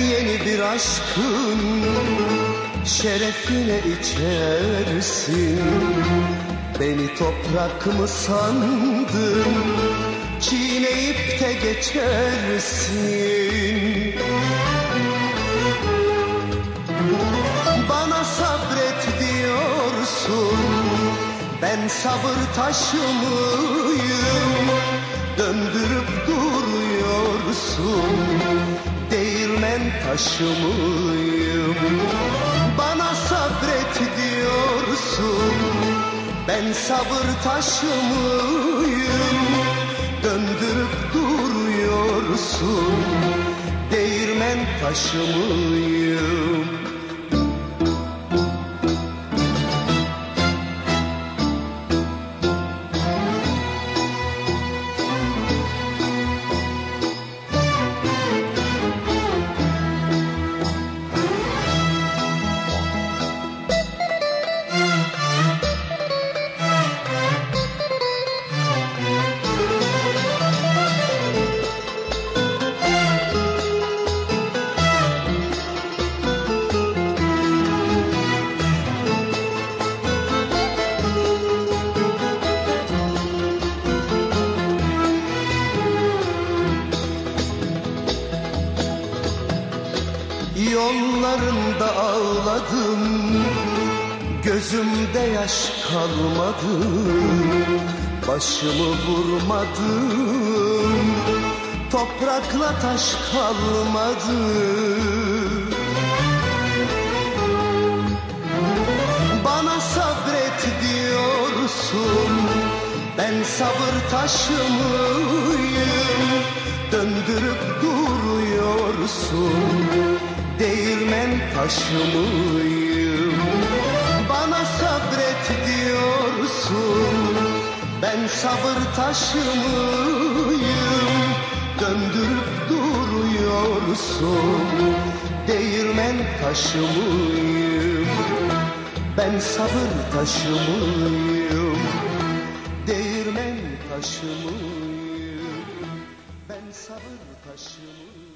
yeni bir aşkın şerefine içersin. Beni toprak mı sandın? Çiğneyip de geçersin. Bana sabret diyorsun ben sabır taşı mıyım Döndürüp taşı Bana sabret diyorsun Ben sabır taşı mıyım Döndürüp duruyorsun. Değirmen taşı mıyım Yollarında ağladım Gözümde yaş kalmadı Başımı vurmadım Toprakla taş kalmadı. Bana sabret diyorsun Ben sabır taşı mıyım Döndürüp duruyorsun Değirmen taşı mıyım Bana sabret diyorsun. Ben sabır taşı mıyım Döndürüp duruyorsun. Değirmen taşı mıyım Ben sabır taşı mıyım Değirmen taşı mıyım Ben sabır taşı mıyım